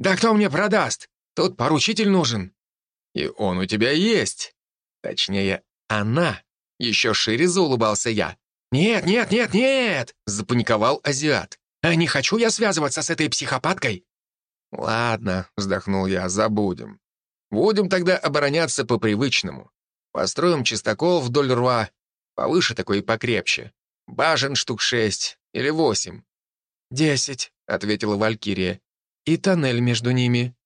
«Да кто мне продаст? Тут поручитель нужен». «И он у тебя есть. Точнее, она». Еще шире заулыбался я. «Нет, нет, нет, нет!» — запаниковал азиат. «А не хочу я связываться с этой психопаткой!» «Ладно», — вздохнул я, — «забудем. Будем тогда обороняться по-привычному. Построим чистокол вдоль рва, повыше такой и покрепче. Бажен штук шесть или восемь». «Десять», — ответила Валькирия. «И тоннель между ними».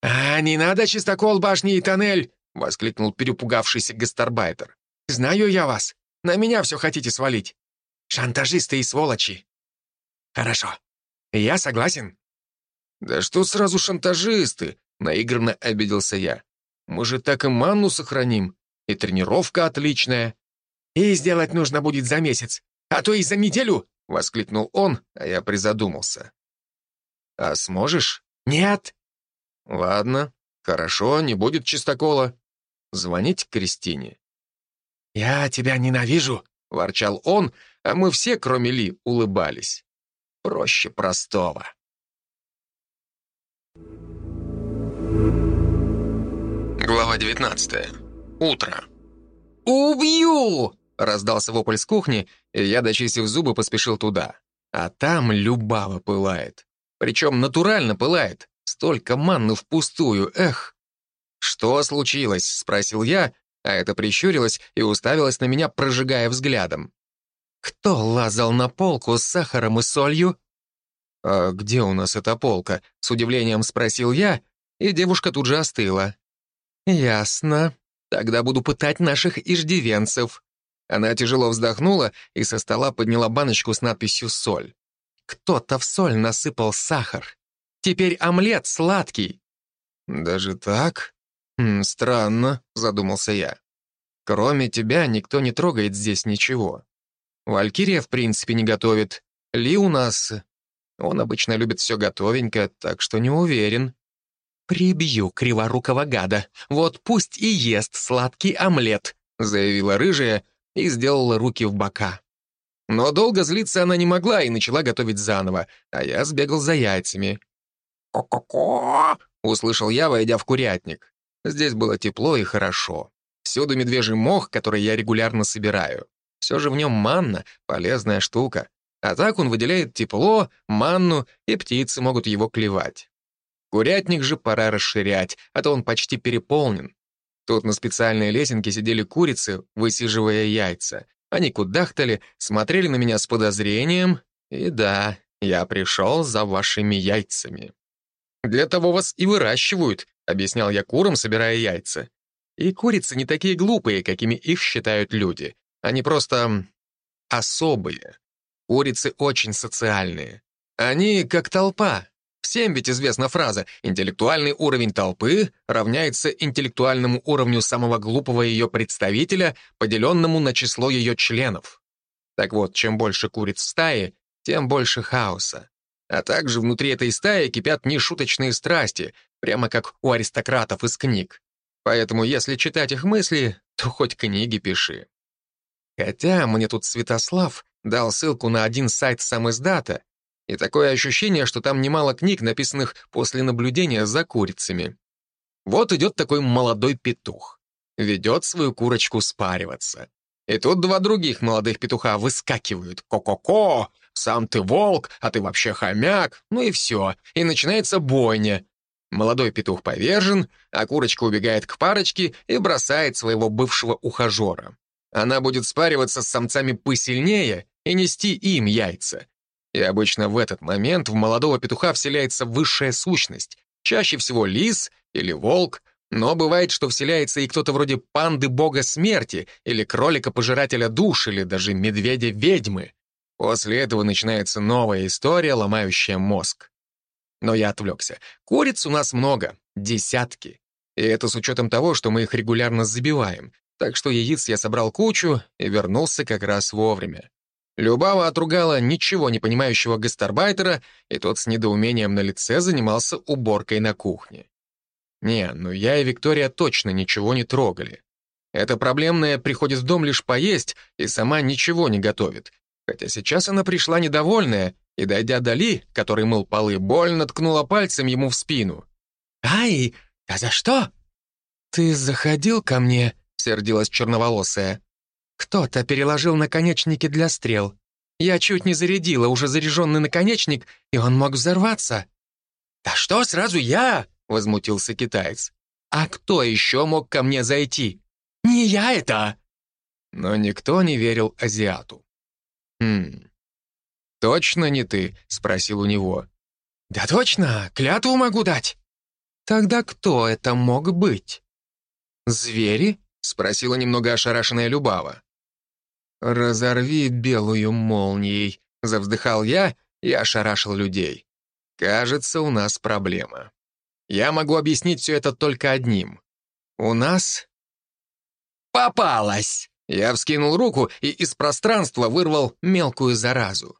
«А, не надо чистокол, башни и тоннель!» — воскликнул перепугавшийся гастарбайтер. «Знаю я вас. На меня все хотите свалить. Шантажисты и сволочи». «Хорошо. Я согласен». «Да что сразу шантажисты?» — наигранно обиделся я. «Мы же так и манну сохраним, и тренировка отличная». «И сделать нужно будет за месяц, а то и за неделю!» — воскликнул он, а я призадумался. «А сможешь?» «Нет». «Ладно, хорошо, не будет чистокола. Звонить Кристине». «Я тебя ненавижу», — ворчал он, а мы все, кроме Ли, улыбались. Проще простого. Глава 19. Утро. «Убью!» — раздался вопль с кухни, и я, дочистив зубы, поспешил туда. А там любава пылает. Причем натурально пылает. Столько манны впустую, эх. «Что случилось?» — спросил я, а это прищурилась и уставилась на меня, прожигая взглядом. «Кто лазал на полку с сахаром и солью?» «А где у нас эта полка?» — с удивлением спросил я, и девушка тут же остыла. «Ясно. Тогда буду пытать наших иждивенцев». Она тяжело вздохнула и со стола подняла баночку с надписью «Соль». «Кто-то в соль насыпал сахар. Теперь омлет сладкий». «Даже так?» «Хм, «Странно», — задумался я. «Кроме тебя никто не трогает здесь ничего. Валькирия, в принципе, не готовит. Ли у нас... Он обычно любит все готовенько, так что не уверен». «Прибью криворукого гада. Вот пусть и ест сладкий омлет», — заявила рыжая и сделала руки в бока. Но долго злиться она не могла и начала готовить заново, а я сбегал за яйцами. «Ко-ко-ко!» — услышал я, войдя в курятник. Здесь было тепло и хорошо. Всюду медвежий мох, который я регулярно собираю. Все же в нем манна — полезная штука. А так он выделяет тепло, манну, и птицы могут его клевать. Курятник же пора расширять, а то он почти переполнен. Тут на специальной лесенке сидели курицы, высиживая яйца. Они кудахтали, смотрели на меня с подозрением, и да, я пришел за вашими яйцами. Для того вас и выращивают, объяснял я курам, собирая яйца. И курицы не такие глупые, какими их считают люди. Они просто особые. Курицы очень социальные. Они как толпа. Всем ведь известна фраза «интеллектуальный уровень толпы равняется интеллектуальному уровню самого глупого ее представителя, поделенному на число ее членов». Так вот, чем больше куриц в стае, тем больше хаоса. А также внутри этой стаи кипят нешуточные страсти, прямо как у аристократов из книг. Поэтому если читать их мысли, то хоть книги пиши. Хотя мне тут Святослав дал ссылку на один сайт сам издата, и такое ощущение, что там немало книг, написанных после наблюдения за курицами. Вот идет такой молодой петух. Ведет свою курочку спариваться. И тут два других молодых петуха выскакивают. «Ко-ко-ко! Сам ты волк, а ты вообще хомяк!» Ну и все. И начинается бойня. Молодой петух повержен, а курочка убегает к парочке и бросает своего бывшего ухажера. Она будет спариваться с самцами посильнее и нести им яйца. И обычно в этот момент в молодого петуха вселяется высшая сущность, чаще всего лис или волк, но бывает, что вселяется и кто-то вроде панды бога смерти, или кролика-пожирателя душ, или даже медведя-ведьмы. После этого начинается новая история, ломающая мозг. Но я отвлекся. Куриц у нас много, десятки. И это с учетом того, что мы их регулярно забиваем. Так что яиц я собрал кучу и вернулся как раз вовремя. Любава отругала ничего не понимающего гастарбайтера, и тот с недоумением на лице занимался уборкой на кухне. Не, ну я и Виктория точно ничего не трогали. Эта проблемная приходит в дом лишь поесть и сама ничего не готовит. Хотя сейчас она пришла недовольная и, дойдя до Ли, который мыл полы, больно ткнула пальцем ему в спину. «Ай, а за что?» «Ты заходил ко мне?» — сердилась черноволосая. «Кто-то переложил наконечники для стрел. Я чуть не зарядила уже заряженный наконечник, и он мог взорваться». «Да что, сразу я?» — возмутился китаец. «А кто еще мог ко мне зайти?» «Не я это!» Но никто не верил азиату. «Хм, точно не ты?» — спросил у него. «Да точно, клятву могу дать». «Тогда кто это мог быть?» «Звери?» — спросила немного ошарашенная Любава. «Разорви белую молнией», — завздыхал я и ошарашил людей. «Кажется, у нас проблема. Я могу объяснить все это только одним. У нас...» «Попалась!» Я вскинул руку и из пространства вырвал мелкую заразу.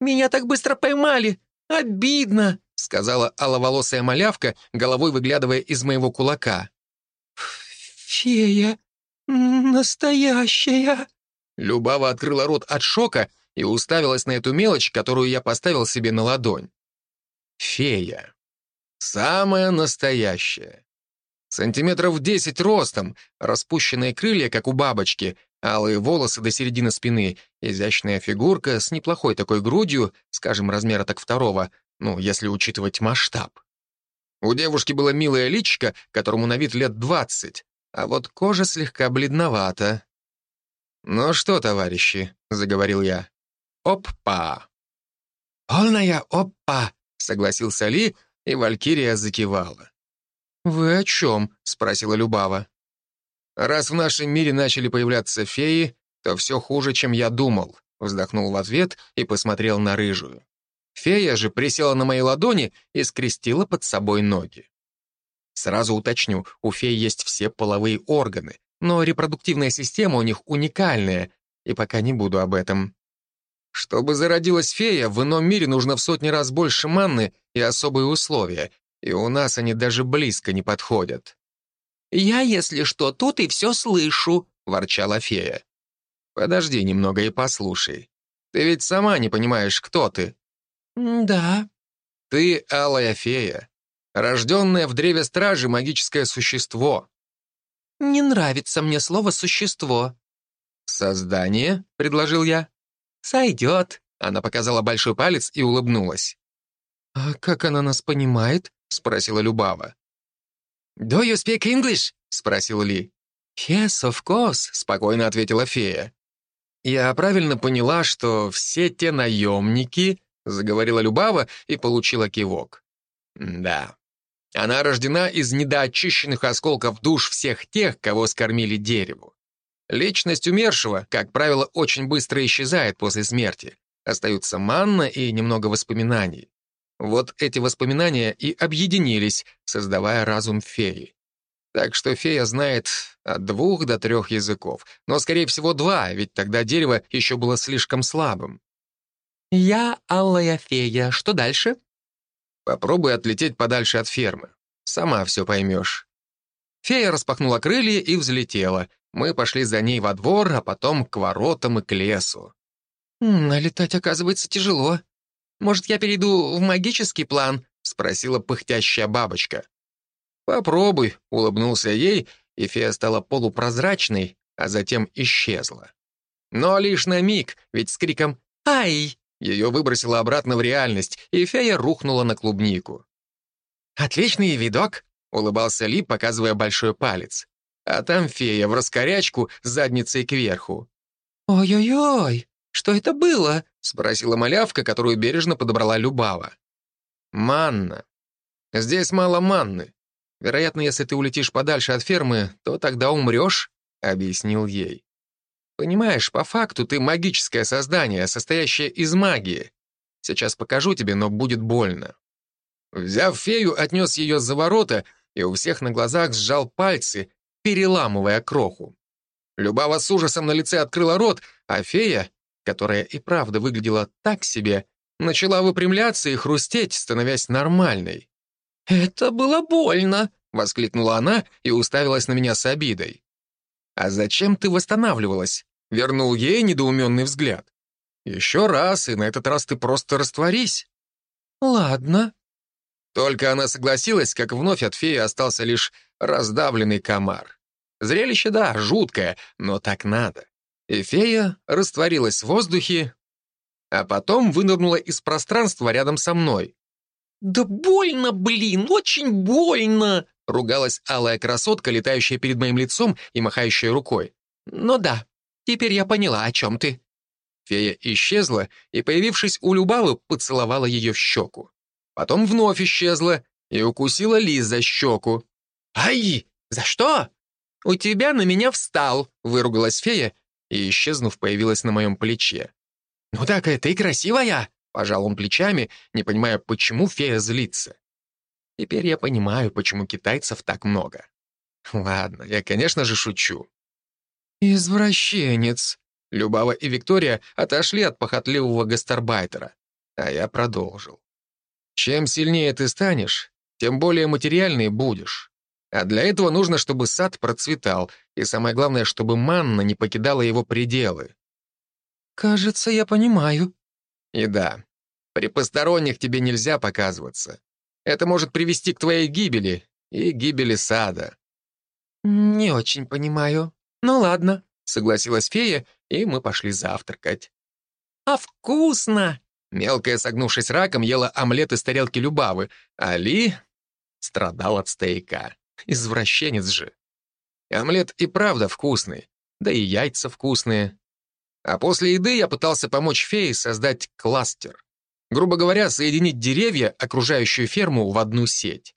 «Меня так быстро поймали! Обидно!» — сказала аловолосая малявка, головой выглядывая из моего кулака. «Фея настоящая!» Любава открыла рот от шока и уставилась на эту мелочь, которую я поставил себе на ладонь. Фея. Самая настоящая. Сантиметров десять ростом, распущенные крылья, как у бабочки, алые волосы до середины спины, изящная фигурка с неплохой такой грудью, скажем, размера так второго, ну, если учитывать масштаб. У девушки было милое личико, которому на вид лет двадцать, а вот кожа слегка бледновата. «Ну что, товарищи», — заговорил я. «Опа!» «Полная опа!» — согласился Ли, и Валькирия закивала. «Вы о чем?» — спросила Любава. «Раз в нашем мире начали появляться феи, то все хуже, чем я думал», — вздохнул в ответ и посмотрел на рыжую. Фея же присела на мои ладони и скрестила под собой ноги. Сразу уточню, у фей есть все половые органы, но репродуктивная система у них уникальная, и пока не буду об этом. Чтобы зародилась фея, в ином мире нужно в сотни раз больше манны и особые условия, и у нас они даже близко не подходят. «Я, если что, тут и все слышу», — ворчала фея. «Подожди немного и послушай. Ты ведь сама не понимаешь, кто ты». «Да». «Ты алая фея, Рожденное в древе стражи магическое существо. Не нравится мне слово «существо». «Создание?» — предложил я. «Сойдет», — она показала большой палец и улыбнулась. «А как она нас понимает?» — спросила Любава. «Do you speak English?» — спросил Ли. «Yes, of course», — спокойно ответила фея. «Я правильно поняла, что все те наемники...» — заговорила Любава и получила кивок. «Да, она рождена из недоочищенных осколков душ всех тех, кого скормили дереву. Личность умершего, как правило, очень быстро исчезает после смерти. Остаются манна и немного воспоминаний. Вот эти воспоминания и объединились, создавая разум феи. Так что фея знает от двух до трех языков, но, скорее всего, два, ведь тогда дерево еще было слишком слабым. «Я алая фея. Что дальше?» Попробуй отлететь подальше от фермы. Сама все поймешь». Фея распахнула крылья и взлетела. Мы пошли за ней во двор, а потом к воротам и к лесу. «А летать, оказывается, тяжело. Может, я перейду в магический план?» — спросила пыхтящая бабочка. «Попробуй», — улыбнулся ей, и фея стала полупрозрачной, а затем исчезла. Но лишь на миг, ведь с криком «Ай!» Ее выбросило обратно в реальность, и фея рухнула на клубнику. «Отличный видок», — улыбался Ли, показывая большой палец. А там фея в раскорячку с задницей кверху. «Ой-ой-ой, что это было?» — спросила малявка, которую бережно подобрала Любава. «Манна. Здесь мало манны. Вероятно, если ты улетишь подальше от фермы, то тогда умрешь», — объяснил ей. Понимаешь, по факту ты магическое создание, состоящее из магии. Сейчас покажу тебе, но будет больно. Взяв фею, отнес ее за ворота и у всех на глазах сжал пальцы, переламывая кроху. Любава с ужасом на лице открыла рот, а фея, которая и правда выглядела так себе, начала выпрямляться и хрустеть, становясь нормальной. «Это было больно!» — воскликнула она и уставилась на меня с обидой. «А зачем ты восстанавливалась?» — вернул ей недоуменный взгляд. Еще раз, и на этот раз ты просто растворись». «Ладно». Только она согласилась, как вновь от феи остался лишь раздавленный комар. Зрелище, да, жуткое, но так надо. И фея растворилась в воздухе, а потом вынырнула из пространства рядом со мной. «Да больно, блин, очень больно!» Ругалась алая красотка, летающая перед моим лицом и махающая рукой. «Ну да, теперь я поняла, о чем ты». Фея исчезла и, появившись у Любавы, поцеловала ее в щеку. Потом вновь исчезла и укусила Лиз за щеку. «Ай! За что?» «У тебя на меня встал», — выругалась фея и, исчезнув, появилась на моем плече. «Ну так и ты красивая!» — пожал он плечами, не понимая, почему фея злится. Теперь я понимаю, почему китайцев так много. Ладно, я, конечно же, шучу. «Извращенец!» Любава и Виктория отошли от похотливого гастарбайтера, а я продолжил. «Чем сильнее ты станешь, тем более материальный будешь. А для этого нужно, чтобы сад процветал, и самое главное, чтобы манна не покидала его пределы». «Кажется, я понимаю». «И да, при посторонних тебе нельзя показываться. Это может привести к твоей гибели и гибели сада». «Не очень понимаю. Ну ладно», — согласилась фея, и мы пошли завтракать. «А вкусно!» Мелкая, согнувшись раком, ела омлет из тарелки Любавы, а Ли страдал от стейка. Извращенец же. Омлет и правда вкусный, да и яйца вкусные. А после еды я пытался помочь фее создать кластер. Грубо говоря, соединить деревья, окружающую ферму, в одну сеть.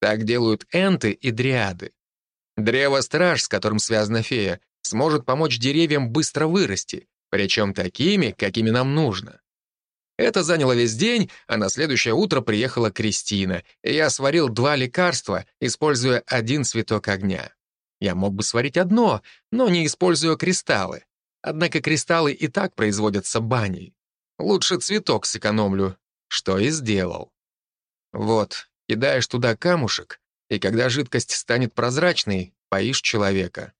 Так делают энты и дриады. Древо-страж, с которым связана фея, сможет помочь деревьям быстро вырасти, причем такими, какими нам нужно. Это заняло весь день, а на следующее утро приехала Кристина, и я сварил два лекарства, используя один цветок огня. Я мог бы сварить одно, но не используя кристаллы. Однако кристаллы и так производятся баней. Лучше цветок сэкономлю, что и сделал. Вот, кидаешь туда камушек, и когда жидкость станет прозрачной, поишь человека.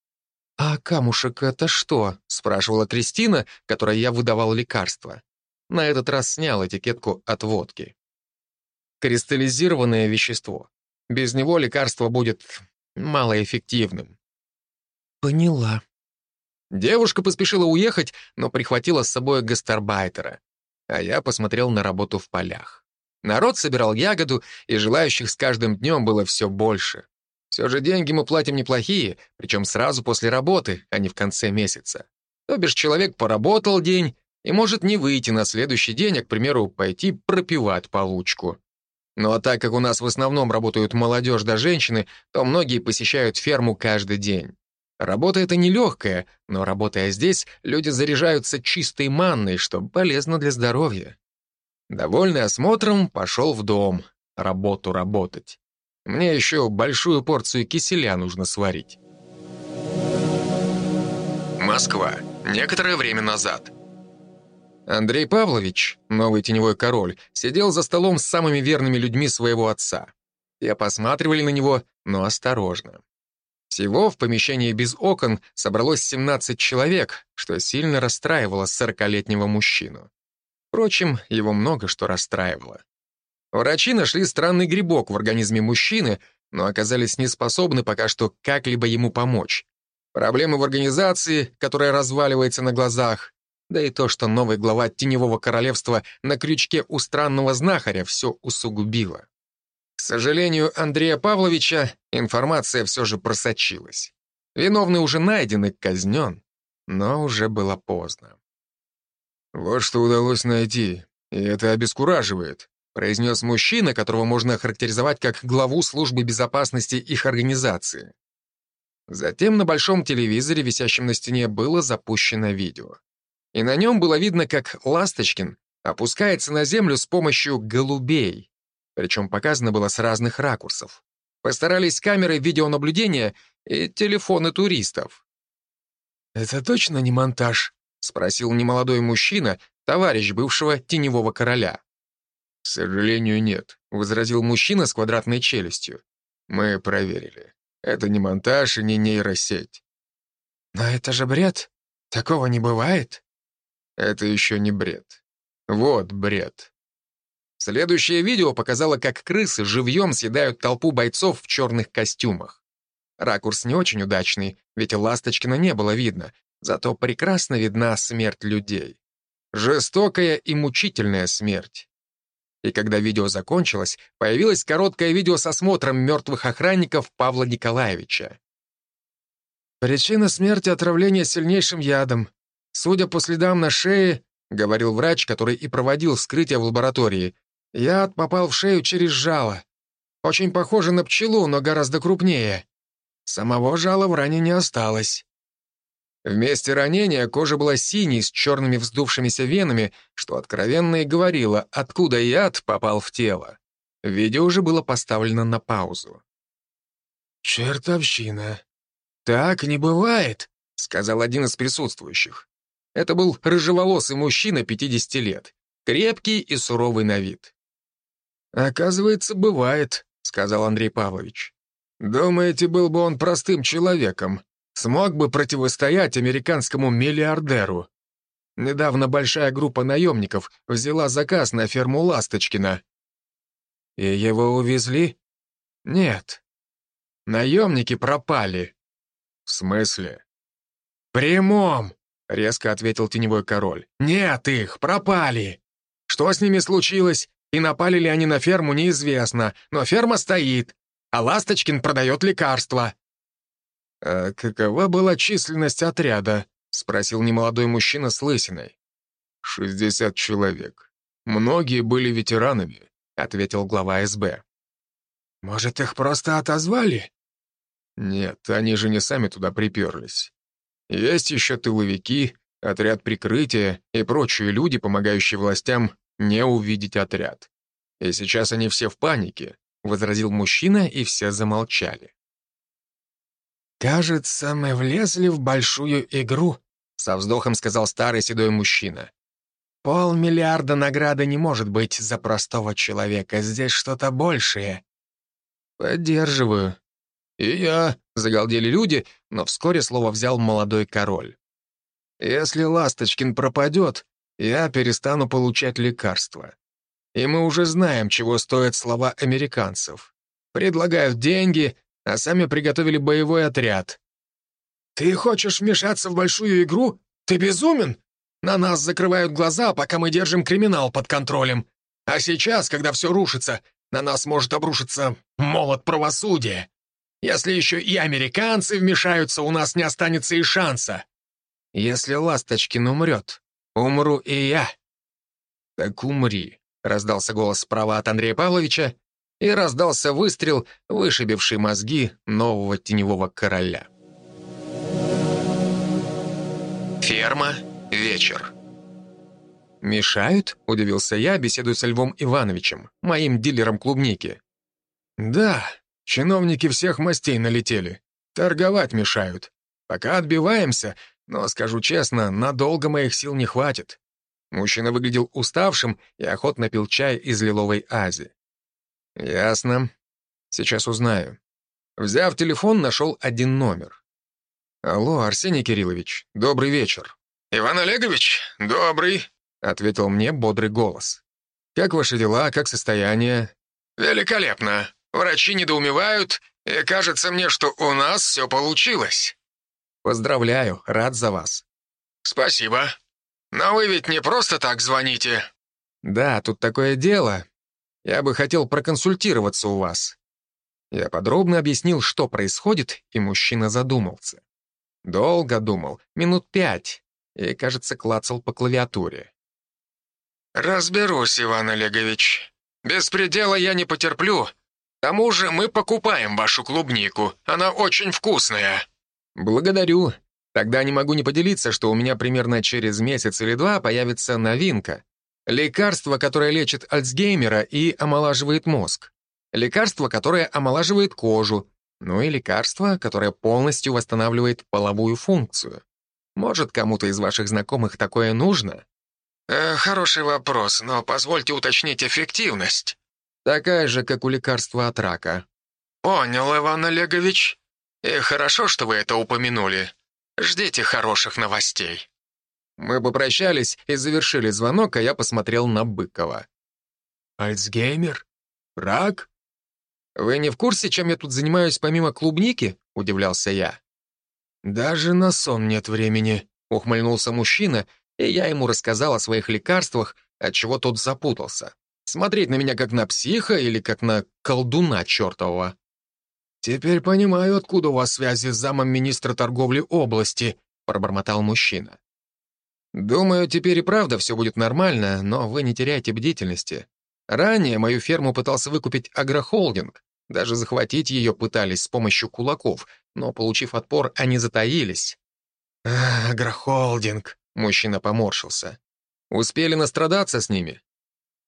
«А камушек — это что?» — спрашивала Кристина, которой я выдавал лекарство. На этот раз снял этикетку от водки. Кристаллизированное вещество. Без него лекарство будет малоэффективным. «Поняла». Девушка поспешила уехать, но прихватила с собой гастарбайтера а я посмотрел на работу в полях. Народ собирал ягоду, и желающих с каждым днем было все больше. Все же деньги мы платим неплохие, причем сразу после работы, а не в конце месяца. То бишь человек поработал день и может не выйти на следующий день, а, к примеру, пойти пропивать получку. Ну а так как у нас в основном работают молодежь да женщины, то многие посещают ферму каждый день. Работа эта нелегкая, но работая здесь, люди заряжаются чистой манной, что полезно для здоровья. Довольный осмотром, пошел в дом, работу работать. Мне еще большую порцию киселя нужно сварить. Москва. Некоторое время назад. Андрей Павлович, новый теневой король, сидел за столом с самыми верными людьми своего отца. Я посматривали на него, но осторожно. Всего в помещении без окон собралось 17 человек, что сильно расстраивало 40-летнего мужчину. Впрочем, его много что расстраивало. Врачи нашли странный грибок в организме мужчины, но оказались неспособны пока что как-либо ему помочь. Проблемы в организации, которая разваливается на глазах, да и то, что новый глава Теневого Королевства на крючке у странного знахаря все усугубило. Сожалению Андрея Павловича, информация все же просочилась. Виновный уже найден и казнен, но уже было поздно. «Вот что удалось найти, и это обескураживает», произнес мужчина, которого можно охарактеризовать как главу службы безопасности их организации. Затем на большом телевизоре, висящем на стене, было запущено видео. И на нем было видно, как Ласточкин опускается на землю с помощью голубей. Причем показано было с разных ракурсов. Постарались камеры видеонаблюдения и телефоны туристов. «Это точно не монтаж?» — спросил немолодой мужчина, товарищ бывшего теневого короля. «К сожалению, нет», — возразил мужчина с квадратной челюстью. «Мы проверили. Это не монтаж и не нейросеть». «Но это же бред. Такого не бывает». Это еще не бред. Вот бред. Следующее видео показало, как крысы живьем съедают толпу бойцов в черных костюмах. Ракурс не очень удачный, ведь Ласточкина не было видно, зато прекрасно видна смерть людей. Жестокая и мучительная смерть. И когда видео закончилось, появилось короткое видео с осмотром мертвых охранников Павла Николаевича. «Причина смерти — отравление сильнейшим ядом. Судя по следам на шее, — говорил врач, который и проводил вскрытие в лаборатории, — яд попал в шею через жало. Очень похоже на пчелу, но гораздо крупнее. Самого жала в ране не осталось. Вместе ранения кожа была синей с черными вздувшимися венами, что откровенно и говорило, откуда яд попал в тело. Видео уже было поставлено на паузу. «Чертовщина», «Так не бывает», — сказал один из присутствующих. Это был рыжеволосый мужчина 50 лет, крепкий и суровый на вид. «Оказывается, бывает», — сказал Андрей Павлович. «Думаете, был бы он простым человеком, смог бы противостоять американскому миллиардеру? Недавно большая группа наемников взяла заказ на ферму Ласточкина». «И его увезли?» «Нет. Наемники пропали. «В смысле?» «Прямом!» — резко ответил теневой король. «Нет их, пропали! Что с ними случилось? И напали ли они на ферму, неизвестно, но ферма стоит, а Ласточкин продает лекарства». «А какова была численность отряда?» — спросил немолодой мужчина с лысиной. «Шестьдесят человек. Многие были ветеранами», — ответил глава СБ. «Может, их просто отозвали?» Нет, они же не сами туда приперлись. Есть еще тыловики, отряд прикрытия и прочие люди, помогающие властям не увидеть отряд. И сейчас они все в панике, возразил мужчина, и все замолчали. «Кажется, мы влезли в большую игру», — со вздохом сказал старый седой мужчина. «Полмиллиарда награды не может быть за простого человека, здесь что-то большее». «Поддерживаю», «И я», — загалдели люди, но вскоре слово взял молодой король. «Если Ласточкин пропадет, я перестану получать лекарства. И мы уже знаем, чего стоят слова американцев. Предлагают деньги, а сами приготовили боевой отряд». «Ты хочешь вмешаться в большую игру? Ты безумен? На нас закрывают глаза, пока мы держим криминал под контролем. А сейчас, когда все рушится, на нас может обрушиться молот правосудия. Если еще и американцы вмешаются, у нас не останется и шанса. Если Ласточкин умрет, умру и я. Так умри, раздался голос справа от Андрея Павловича, и раздался выстрел, вышибивший мозги нового теневого короля. Ферма. Вечер. «Мешают?» — удивился я, беседуя со Львом Ивановичем, моим дилером клубники. «Да, Чиновники всех мастей налетели. Торговать мешают. Пока отбиваемся, но, скажу честно, надолго моих сил не хватит. Мужчина выглядел уставшим и охотно пил чай из лиловой ази. «Ясно. Сейчас узнаю». Взяв телефон, нашел один номер. «Алло, Арсений Кириллович, добрый вечер». «Иван Олегович, добрый», — ответил мне бодрый голос. «Как ваши дела, как состояние?» «Великолепно. Врачи недоумевают, и кажется мне, что у нас все получилось». «Поздравляю, рад за вас». «Спасибо. Но вы ведь не просто так звоните». «Да, тут такое дело. Я бы хотел проконсультироваться у вас». Я подробно объяснил, что происходит, и мужчина задумался. Долго думал, минут пять, и, кажется, клацал по клавиатуре. «Разберусь, Иван Олегович. Беспредела я не потерплю, к тому же мы покупаем вашу клубнику. Она очень вкусная». «Благодарю. Тогда не могу не поделиться, что у меня примерно через месяц или два появится новинка. Лекарство, которое лечит Альцгеймера и омолаживает мозг. Лекарство, которое омолаживает кожу. Ну и лекарство, которое полностью восстанавливает половую функцию. Может, кому-то из ваших знакомых такое нужно?» э, «Хороший вопрос, но позвольте уточнить эффективность». Такая же, как у лекарства от рака. Понял, Иван Олегович. И хорошо, что вы это упомянули. Ждите хороших новостей. Мы попрощались и завершили звонок, а я посмотрел на Быкова. «Альцгеймер? Рак?» «Вы не в курсе, чем я тут занимаюсь помимо клубники?» — удивлялся я. «Даже на сон нет времени», — ухмыльнулся мужчина, и я ему рассказал о своих лекарствах, отчего тот запутался. Смотреть на меня как на психа или как на колдуна чертового. «Теперь понимаю, откуда у вас связи с замом министра торговли области», — пробормотал мужчина. «Думаю, теперь и правда все будет нормально, но вы не теряйте бдительности. Ранее мою ферму пытался выкупить агрохолдинг. Даже захватить ее пытались с помощью кулаков, но, получив отпор, они затаились. «Агрохолдинг», — мужчина поморщился. «Успели настрадаться с ними?»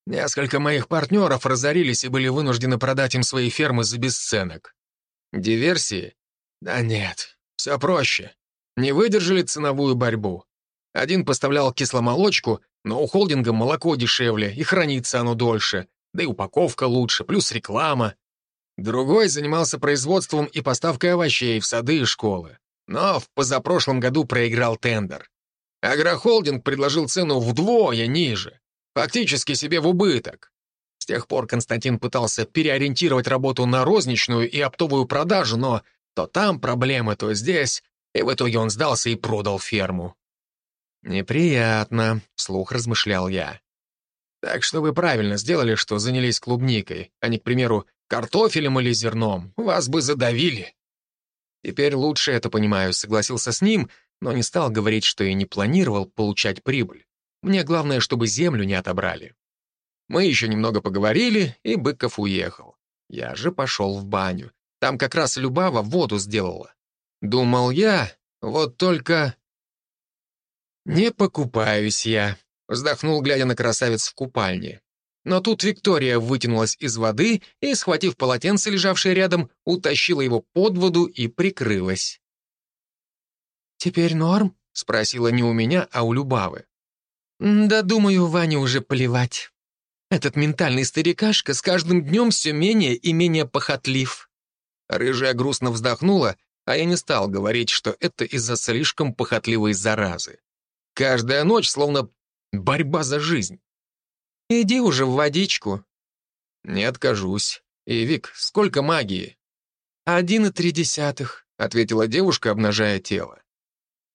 «Несколько моих партнеров разорились и были вынуждены продать им свои фермы за бесценок». «Диверсии?» «Да нет, все проще. Не выдержали ценовую борьбу. Один поставлял кисломолочку, но у холдинга молоко дешевле, и хранится оно дольше, да и упаковка лучше, плюс реклама. Другой занимался производством и поставкой овощей в сады и школы. Но в позапрошлом году проиграл тендер. Агрохолдинг предложил цену вдвое ниже. Фактически себе в убыток. С тех пор Константин пытался переориентировать работу на розничную и оптовую продажу, но то там проблемы, то здесь, и в итоге он сдался и продал ферму. «Неприятно», — вслух размышлял я. «Так что вы правильно сделали, что занялись клубникой, а не, к примеру, картофелем или зерном. Вас бы задавили». «Теперь лучше это понимаю», — согласился с ним, но не стал говорить, что и не планировал получать прибыль. Мне главное, чтобы землю не отобрали. Мы еще немного поговорили, и Быков уехал. Я же пошел в баню. Там как раз Любава воду сделала. Думал я, вот только... «Не покупаюсь я», — вздохнул, глядя на красавец в купальне. Но тут Виктория вытянулась из воды и, схватив полотенце, лежавшее рядом, утащила его под воду и прикрылась. «Теперь норм?» — спросила не у меня, а у Любавы. «Да, думаю, Ване уже плевать. Этот ментальный старикашка с каждым днем все менее и менее похотлив». Рыжая грустно вздохнула, а я не стал говорить, что это из-за слишком похотливой заразы. Каждая ночь словно борьба за жизнь. «Иди уже в водичку». «Не откажусь. И, Вик, сколько магии?» «Один и три десятых», — ответила девушка, обнажая тело.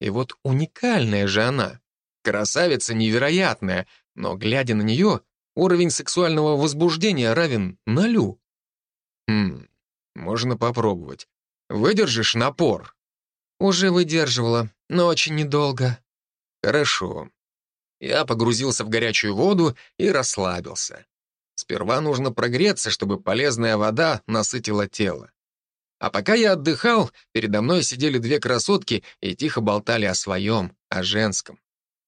И вот уникальная же она. Красавица невероятная, но, глядя на нее, уровень сексуального возбуждения равен нулю. Хм, можно попробовать. Выдержишь напор? Уже выдерживала, но очень недолго. Хорошо. Я погрузился в горячую воду и расслабился. Сперва нужно прогреться, чтобы полезная вода насытила тело. А пока я отдыхал, передо мной сидели две красотки и тихо болтали о своем, о женском.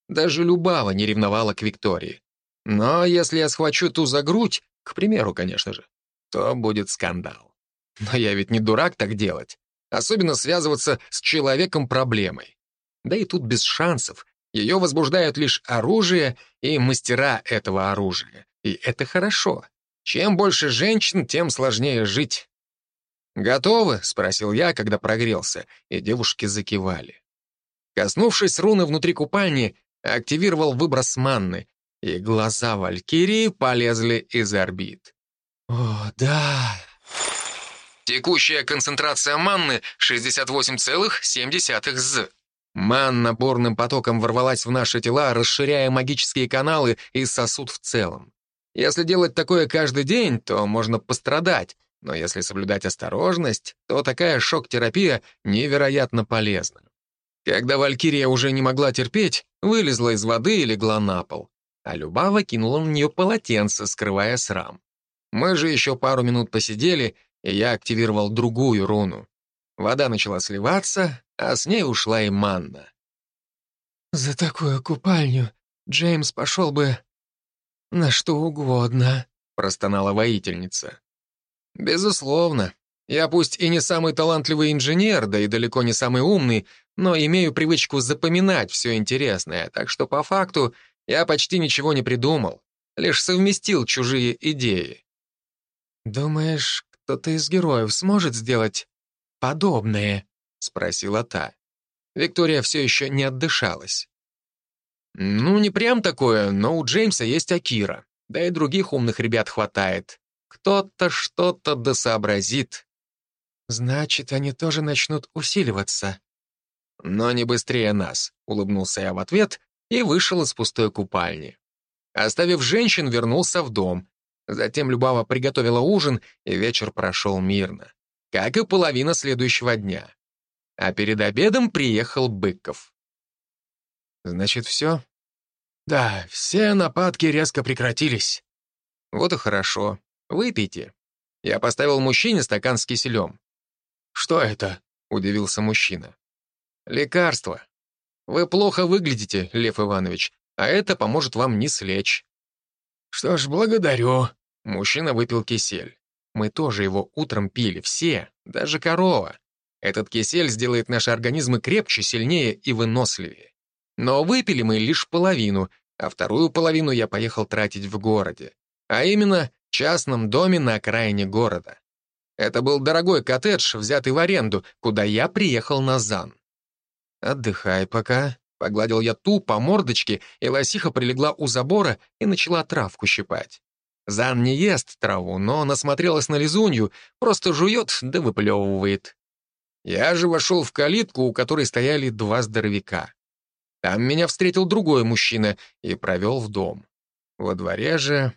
Даже Любава не ревновала к Виктории. Но если я схвачу ту за грудь, к примеру, конечно же, то будет скандал. Но я ведь не дурак так делать. Особенно связываться с человеком-проблемой. Да и тут без шансов. Ее возбуждают лишь оружие и мастера этого оружия. И это хорошо. Чем больше женщин, тем сложнее жить. «Готовы?» — спросил я, когда прогрелся, и девушки закивали. Коснувшись руны внутри купальни, активировал выброс манны, и глаза Валькирии полезли из орбит. «О, да!» Текущая концентрация манны 68,7 з. Манна бурным потоком ворвалась в наши тела, расширяя магические каналы и сосуд в целом. Если делать такое каждый день, то можно пострадать, но если соблюдать осторожность, то такая шок-терапия невероятно полезна. Когда Валькирия уже не могла терпеть, вылезла из воды и легла на пол, а Любава кинула на нее полотенце, скрывая срам. Мы же еще пару минут посидели, и я активировал другую руну. Вода начала сливаться, а с ней ушла и манна. «За такую купальню Джеймс пошел бы на что угодно», — простонала воительница. Безусловно. Я пусть и не самый талантливый инженер, да и далеко не самый умный, но имею привычку запоминать все интересное, так что по факту я почти ничего не придумал, лишь совместил чужие идеи. «Думаешь, кто-то из героев сможет сделать подобное?» — спросила та. Виктория все еще не отдышалась. Ну, не прям такое, но у Джеймса есть Акира. Да и других умных ребят хватает. Кто-то что-то досообразит. Значит, они тоже начнут усиливаться. Но не быстрее нас, улыбнулся я в ответ и вышел из пустой купальни. Оставив женщин, вернулся в дом. Затем Любава приготовила ужин, и вечер прошел мирно. Как и половина следующего дня. А перед обедом приехал Быков. «Значит, все?» «Да, все нападки резко прекратились». «Вот и хорошо. Выпейте». Я поставил мужчине стакан с киселем. «Что это?» — удивился мужчина. «Лекарство. Вы плохо выглядите, Лев Иванович, а это поможет вам не слечь». «Что ж, благодарю». Мужчина выпил кисель. Мы тоже его утром пили, все, даже корова. Этот кисель сделает наши организмы крепче, сильнее и выносливее. Но выпили мы лишь половину, а вторую половину я поехал тратить в городе. А именно, в частном доме на окраине города. Это был дорогой коттедж, взятый в аренду, куда я приехал на Зан. «Отдыхай пока», — погладил я ту по мордочке, и лосиха прилегла у забора и начала травку щипать. Зан не ест траву, но насмотрелась на лизунью, просто жует да выплевывает. Я же вошел в калитку, у которой стояли два здоровяка. Там меня встретил другой мужчина и провел в дом. Во дворе же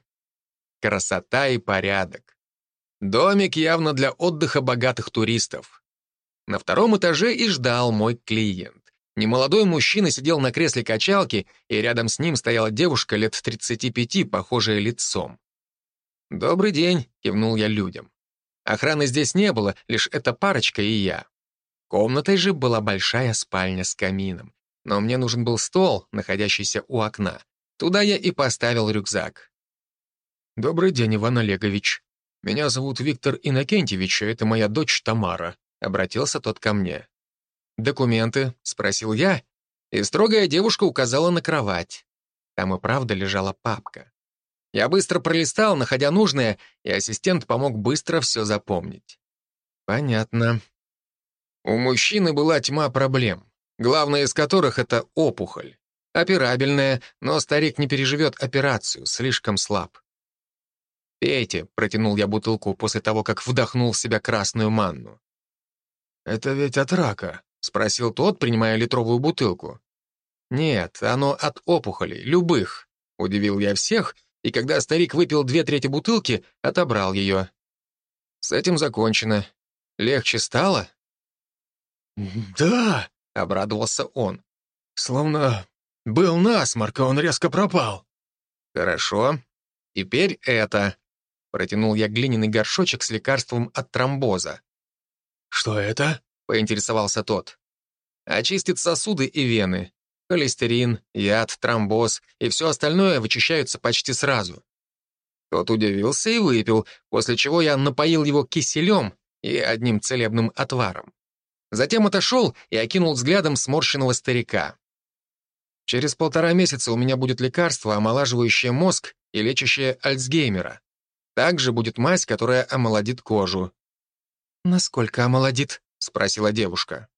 красота и порядок. Домик явно для отдыха богатых туристов. На втором этаже и ждал мой клиент. Немолодой мужчина сидел на кресле качалки, и рядом с ним стояла девушка лет 35, похожая лицом. «Добрый день», — кивнул я людям. Охраны здесь не было, лишь эта парочка и я. Комнатой же была большая спальня с камином. Но мне нужен был стол, находящийся у окна. Туда я и поставил рюкзак. «Добрый день, Иван Олегович. Меня зовут Виктор Иннокентьевич, а это моя дочь Тамара», — обратился тот ко мне. «Документы?» — спросил я, и строгая девушка указала на кровать. Там и правда лежала папка. Я быстро пролистал, находя нужное, и ассистент помог быстро все запомнить. Понятно. У мужчины была тьма проблем главная из которых — это опухоль. Операбельная, но старик не переживет операцию, слишком слаб. «Пейте», — протянул я бутылку после того, как вдохнул в себя красную манну. «Это ведь от рака?» — спросил тот, принимая литровую бутылку. «Нет, оно от опухолей, любых», — удивил я всех, и когда старик выпил две трети бутылки, отобрал ее. С этим закончено. Легче стало? «Да», — обрадовался он. «Словно был насморк, а он резко пропал». «Хорошо. Теперь это». Протянул я глиняный горшочек с лекарством от тромбоза. «Что это?» — поинтересовался тот. «Очистит сосуды и вены. Холестерин, яд, тромбоз и все остальное вычищаются почти сразу». Тот удивился и выпил, после чего я напоил его киселем и одним целебным отваром. Затем отошел и окинул взглядом сморщенного старика. Через полтора месяца у меня будет лекарство, омолаживающее мозг и лечащее Альцгеймера. Также будет мазь, которая омолодит кожу. «Насколько омолодит?» — спросила девушка.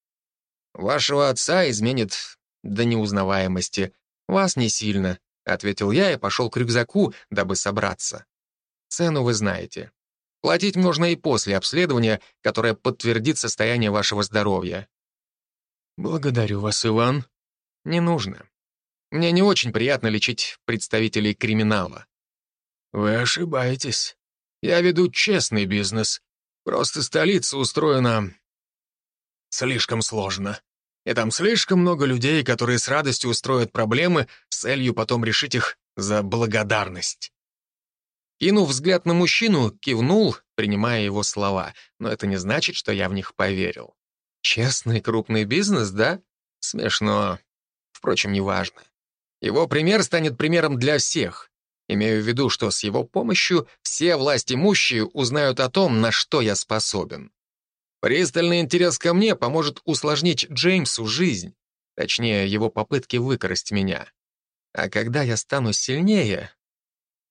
«Вашего отца изменит до неузнаваемости. Вас не сильно», — ответил я и пошел к рюкзаку, дабы собраться. «Цену вы знаете. Платить можно и после обследования, которое подтвердит состояние вашего здоровья. Благодарю вас, Иван. Не нужно. Мне не очень приятно лечить представителей криминала. Вы ошибаетесь. Я веду честный бизнес. Просто столица устроена слишком сложно. И там слишком много людей, которые с радостью устроят проблемы с целью потом решить их за благодарность. Кинув взгляд на мужчину, кивнул, принимая его слова, но это не значит, что я в них поверил. Честный крупный бизнес, да? Смешно. Впрочем, неважно. Его пример станет примером для всех. Имею в виду, что с его помощью все власть имущие узнают о том, на что я способен. Пристальный интерес ко мне поможет усложнить Джеймсу жизнь, точнее, его попытки выкрасть меня. А когда я стану сильнее,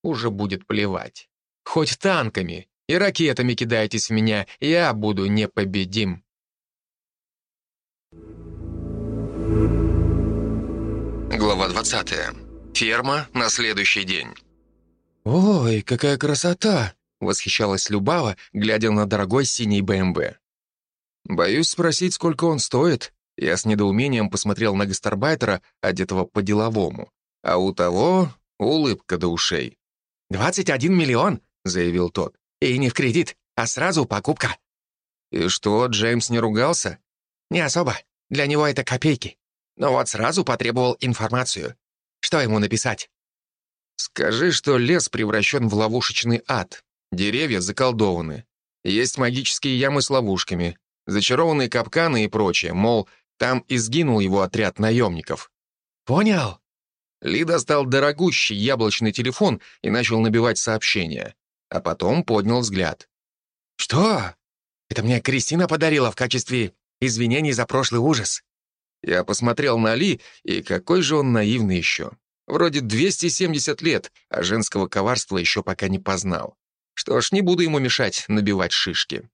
уже будет плевать. Хоть танками и ракетами кидайтесь в меня, я буду непобедим. Глава 20. Ферма на следующий день. «Ой, какая красота!» — восхищалась Любава, глядя на дорогой синий БМВ. «Боюсь спросить, сколько он стоит». Я с недоумением посмотрел на гастарбайтера, одетого по-деловому. А у того улыбка до ушей. «Двадцать один миллион!» — заявил тот. «И не в кредит, а сразу покупка». «И что, Джеймс не ругался?» «Не особо. Для него это копейки. Но вот сразу потребовал информацию. Что ему написать?» «Скажи, что лес превращен в ловушечный ад. Деревья заколдованы. Есть магические ямы с ловушками, зачарованные капканы и прочее, мол, там и сгинул его отряд наемников». «Понял». Ли достал дорогущий яблочный телефон и начал набивать сообщения, а потом поднял взгляд. «Что? Это мне Кристина подарила в качестве извинений за прошлый ужас». Я посмотрел на Ли, и какой же он наивный еще. Вроде 270 лет, а женского коварства еще пока не познал. Что ж, не буду ему мешать набивать шишки.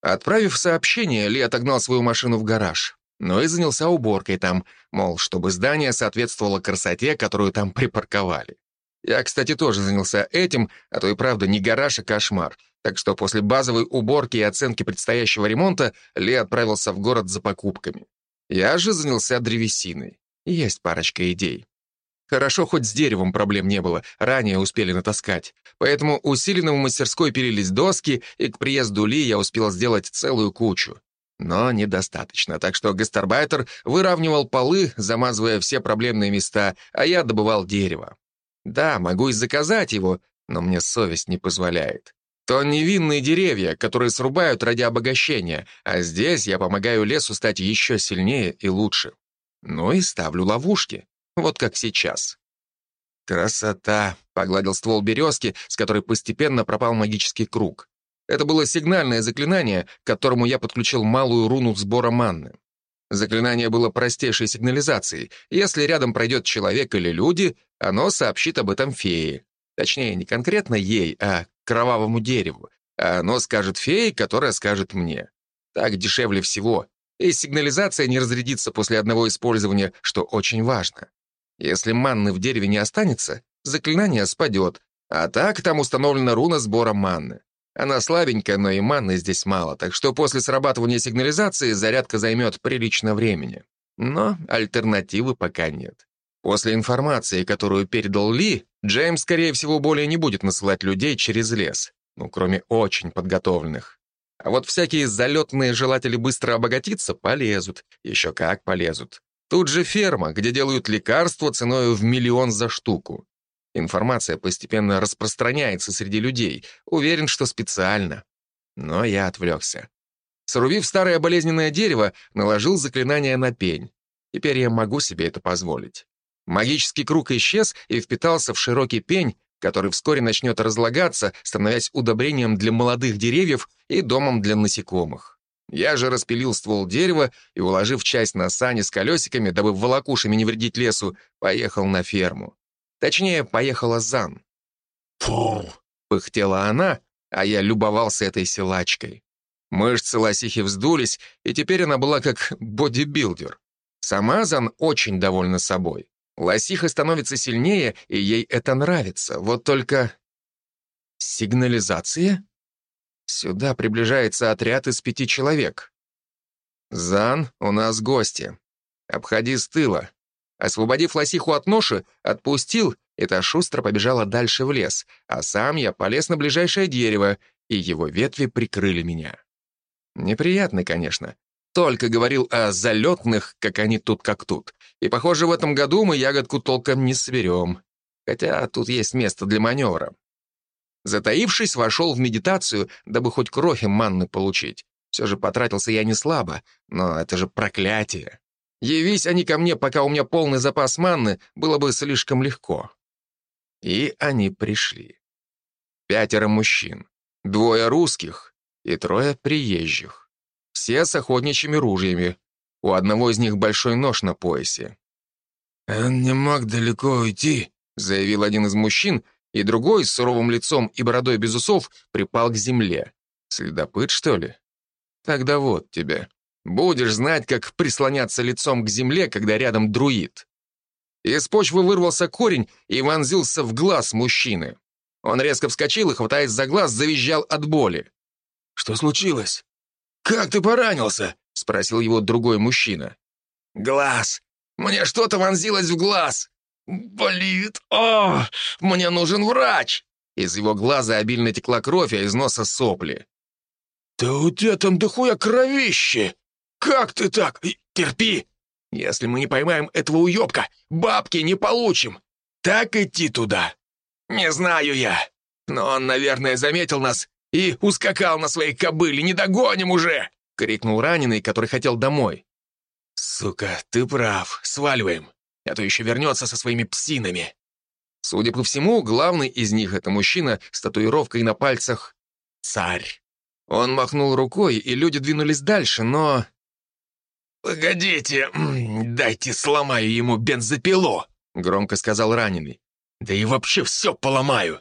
Отправив сообщение, Ли отогнал свою машину в гараж, но и занялся уборкой там, мол, чтобы здание соответствовало красоте, которую там припарковали. Я, кстати, тоже занялся этим, а то и правда не гараж, а кошмар. Так что после базовой уборки и оценки предстоящего ремонта Ли отправился в город за покупками. Я же занялся древесиной. Есть парочка идей. Хорошо, хоть с деревом проблем не было, ранее успели натаскать. Поэтому усиленно в мастерской пилились доски, и к приезду Ли я успел сделать целую кучу. Но недостаточно, так что гастарбайтер выравнивал полы, замазывая все проблемные места, а я добывал дерево. Да, могу и заказать его, но мне совесть не позволяет. То невинные деревья, которые срубают ради обогащения, а здесь я помогаю лесу стать еще сильнее и лучше. Ну и ставлю ловушки, вот как сейчас. «Красота!» — погладил ствол березки, с которой постепенно пропал магический круг. Это было сигнальное заклинание, к которому я подключил малую руну сбора манны. Заклинание было простейшей сигнализацией. Если рядом пройдет человек или люди, оно сообщит об этом фее. Точнее, не конкретно ей, а кровавому дереву. А оно скажет фее, которая скажет мне. Так дешевле всего. И сигнализация не разрядится после одного использования, что очень важно. Если манны в дереве не останется, заклинание спадет, а так там установлена руна сбора манны. Она слабенькая, но и манны здесь мало, так что после срабатывания сигнализации зарядка займет прилично времени. Но альтернативы пока нет. После информации, которую передал Ли, Джеймс, скорее всего, более не будет насылать людей через лес. Ну, кроме очень подготовленных. А вот всякие залетные желатели быстро обогатиться полезут. Еще как полезут. Тут же ферма, где делают лекарства ценой в миллион за штуку. Информация постепенно распространяется среди людей. Уверен, что специально. Но я отвлекся. Срубив старое болезненное дерево, наложил заклинание на пень. Теперь я могу себе это позволить. Магический круг исчез и впитался в широкий пень, который вскоре начнет разлагаться, становясь удобрением для молодых деревьев и домом для насекомых. Я же распилил ствол дерева и, уложив часть на сани с колесиками, дабы волокушами не вредить лесу, поехал на ферму. Точнее, поехала Зан. «Фу!» — пыхтела она, а я любовался этой силачкой. Мышцы лосихи вздулись, и теперь она была как бодибилдер. Сама Зан очень довольна собой. Лосиха становится сильнее, и ей это нравится. Вот только... Сигнализация? Сюда приближается отряд из пяти человек. «Зан, у нас гости. Обходи с тыла». Освободив лосиху от ноши, отпустил, и та шустро побежала дальше в лес, а сам я полез на ближайшее дерево, и его ветви прикрыли меня. Неприятно, конечно. Только говорил о залетных, как они тут как тут. И, похоже, в этом году мы ягодку толком не соберем. Хотя тут есть место для маневра. Затаившись, вошел в медитацию, дабы хоть крохи манны получить. Все же потратился я не слабо, но это же проклятие. Явись они ко мне, пока у меня полный запас манны, было бы слишком легко. И они пришли. Пятеро мужчин, двое русских и трое приезжих. Все с охотничьими ружьями. У одного из них большой нож на поясе. «Он не мог далеко уйти», — заявил один из мужчин, и другой с суровым лицом и бородой без усов припал к земле. Следопыт, что ли? Тогда вот тебе. Будешь знать, как прислоняться лицом к земле, когда рядом друид. Из почвы вырвался корень и вонзился в глаз мужчины. Он резко вскочил и, хватаясь за глаз, завизжал от боли. «Что случилось? Как ты поранился?» — спросил его другой мужчина. «Глаз! Мне что-то вонзилось в глаз! Болит! О, мне нужен врач!» Из его глаза обильно текла кровь, а из носа сопли. «Да у тебя там дохуя кровище! Как ты так? Терпи! Если мы не поймаем этого уебка, бабки не получим! Так идти туда!» «Не знаю я, но он, наверное, заметил нас и ускакал на своей кобыле. Не догоним уже!» — крикнул раненый, который хотел домой. «Сука, ты прав. Сваливаем. А то еще вернется со своими псинами». Судя по всему, главный из них — это мужчина с татуировкой на пальцах «Царь». Он махнул рукой, и люди двинулись дальше, но... «Погодите, дайте сломаю ему бензопилу», — громко сказал раненый. «Да и вообще все поломаю».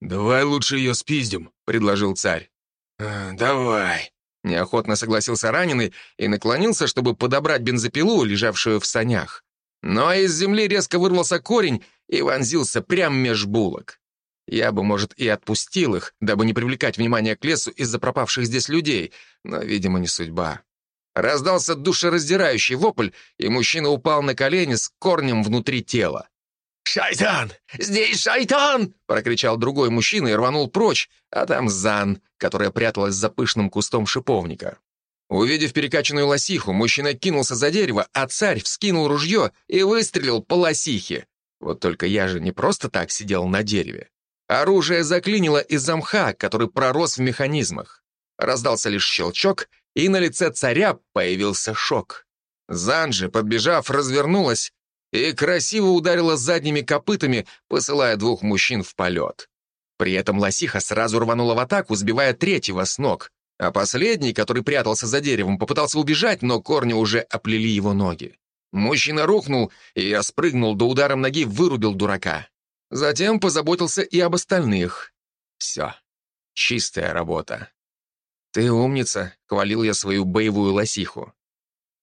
«Давай лучше ее спиздим», — предложил царь. А, «Давай», — неохотно согласился раненый и наклонился, чтобы подобрать бензопилу, лежавшую в санях. Но из земли резко вырвался корень и вонзился прямо меж булок. Я бы, может, и отпустил их, дабы не привлекать внимание к лесу из-за пропавших здесь людей, но, видимо, не судьба. Раздался душераздирающий вопль, и мужчина упал на колени с корнем внутри тела. «Шайтан! Здесь шайтан!» — прокричал другой мужчина и рванул прочь, а там Зан, которая пряталась за пышным кустом шиповника. Увидев перекачанную лосиху, мужчина кинулся за дерево, а царь вскинул ружье и выстрелил по лосихе. Вот только я же не просто так сидел на дереве. Оружие заклинило из-за мха, который пророс в механизмах. Раздался лишь щелчок, и на лице царя появился шок. Занжи, подбежав, развернулась и красиво ударила задними копытами, посылая двух мужчин в полет. При этом лосиха сразу рванула в атаку, сбивая третьего с ног, а последний, который прятался за деревом, попытался убежать, но корни уже оплели его ноги. Мужчина рухнул, и я спрыгнул до ударом ноги, вырубил дурака. Затем позаботился и об остальных. Все. Чистая работа. «Ты умница», — хвалил я свою боевую лосиху.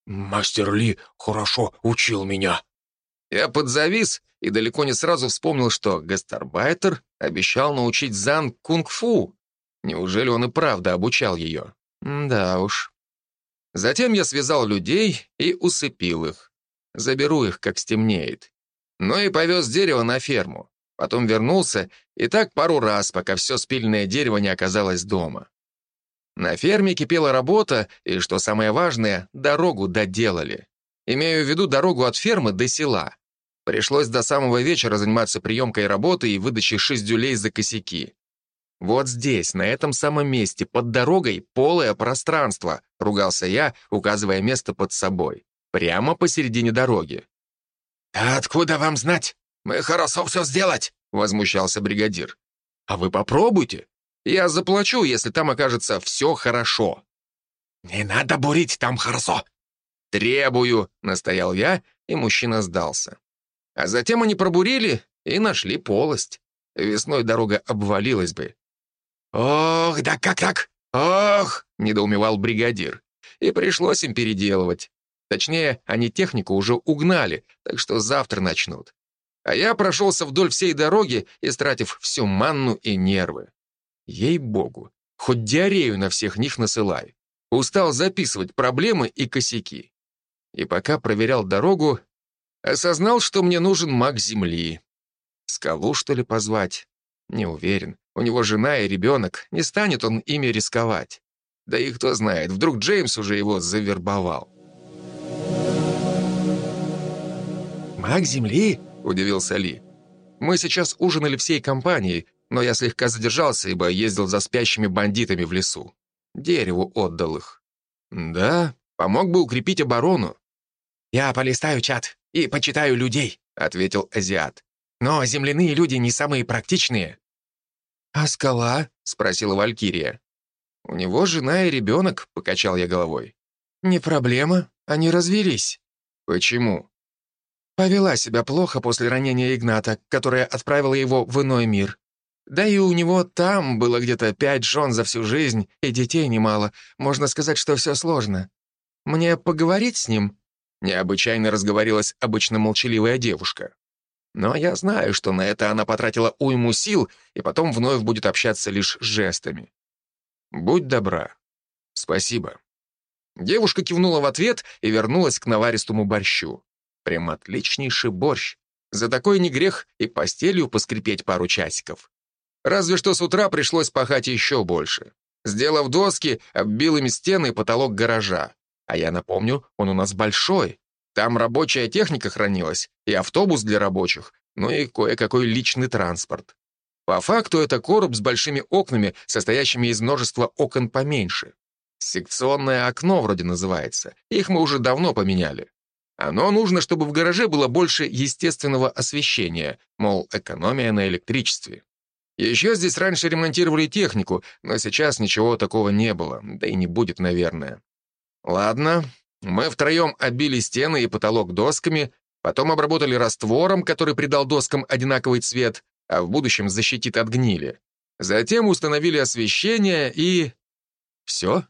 «Мастер Ли хорошо учил меня». Я подзавис и далеко не сразу вспомнил, что гастарбайтер обещал научить Зан кунг-фу. Неужели он и правда обучал ее? Да уж. Затем я связал людей и усыпил их. Заберу их, как стемнеет. Ну и повез дерево на ферму. Потом вернулся, и так пару раз, пока все спильное дерево не оказалось дома. На ферме кипела работа, и, что самое важное, дорогу доделали. Имею в виду дорогу от фермы до села. Пришлось до самого вечера заниматься приемкой работы и выдачей шесть за косяки. «Вот здесь, на этом самом месте, под дорогой, полое пространство», — ругался я, указывая место под собой. Прямо посередине дороги. «А откуда вам знать? Мы хорошо все сделать», — возмущался бригадир. «А вы попробуйте. Я заплачу, если там окажется все хорошо». «Не надо бурить там хорошо». «Требую», — настоял я, и мужчина сдался. А затем они пробурили и нашли полость. Весной дорога обвалилась бы. «Ох, да как так? Ох!» — недоумевал бригадир. И пришлось им переделывать. Точнее, они технику уже угнали, так что завтра начнут. А я прошелся вдоль всей дороги, истратив всю манну и нервы. Ей-богу, хоть диарею на всех них насылай. Устал записывать проблемы и косяки. И пока проверял дорогу, осознал, что мне нужен маг Земли. Скалу, что ли, позвать? Не уверен. У него жена и ребенок. Не станет он ими рисковать. Да и кто знает, вдруг Джеймс уже его завербовал. «Маг Земли?» — удивился Ли. «Мы сейчас ужинали всей компанией, но я слегка задержался, ибо ездил за спящими бандитами в лесу. Дереву отдал их. Да, помог бы укрепить оборону. «Я полистаю чат и почитаю людей», — ответил азиат. «Но земляные люди не самые практичные». «А скала?» — спросила Валькирия. «У него жена и ребенок», — покачал я головой. «Не проблема, они развелись». «Почему?» Повела себя плохо после ранения Игната, которое отправило его в иной мир. Да и у него там было где-то пять жен за всю жизнь, и детей немало. Можно сказать, что все сложно. Мне поговорить с ним? необычайно разговорилась обычно молчаливая девушка. Но я знаю, что на это она потратила уйму сил и потом вновь будет общаться лишь жестами. Будь добра. Спасибо. Девушка кивнула в ответ и вернулась к наваристому борщу. Прям отличнейший борщ. За такой не грех и постелью поскрипеть пару часиков. Разве что с утра пришлось пахать еще больше. Сделав доски, оббил ими стены и потолок гаража. А я напомню, он у нас большой. Там рабочая техника хранилась, и автобус для рабочих, ну и кое-какой личный транспорт. По факту это короб с большими окнами, состоящими из множества окон поменьше. Секционное окно вроде называется. Их мы уже давно поменяли. Оно нужно, чтобы в гараже было больше естественного освещения, мол, экономия на электричестве. Еще здесь раньше ремонтировали технику, но сейчас ничего такого не было, да и не будет, наверное. Ладно, мы втроем обили стены и потолок досками, потом обработали раствором, который придал доскам одинаковый цвет, а в будущем защитит от гнили. Затем установили освещение и... Все.